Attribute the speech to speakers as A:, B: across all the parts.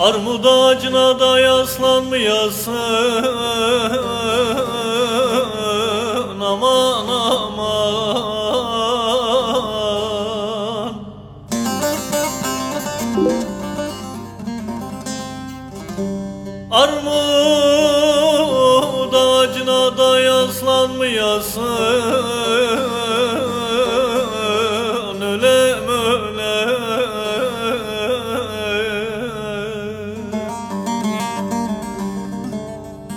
A: Armud ağacına da yaslanmayasın. Aman aman. Armud ağacına da yaslanmayasın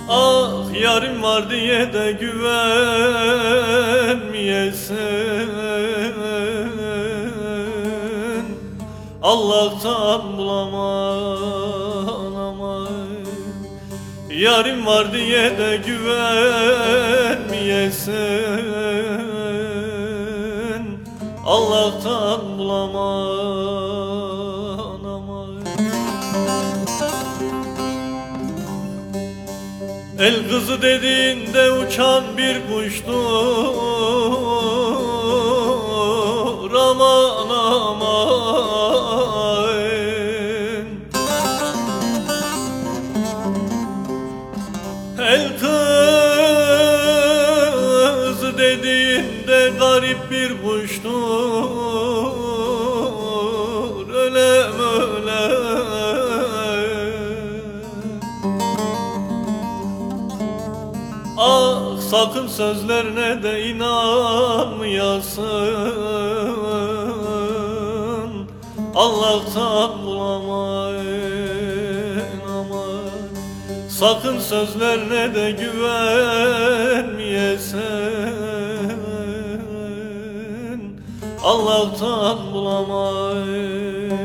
A: Ah yarim var diye de güvenmeyesin Allah'tan bulaman aman. Yarim var diye de güvenmeyesin Allah'tan bulaman El kızı dediğinde uçan bir kuştur Aman aman. El kızı dediğinde garip bir kuştur Ah sakın sözlerine de inanmayasın. Allah'tan bulamayın aman Sakın sözlerine de güvenmeyesin. Allah'tan bulamayın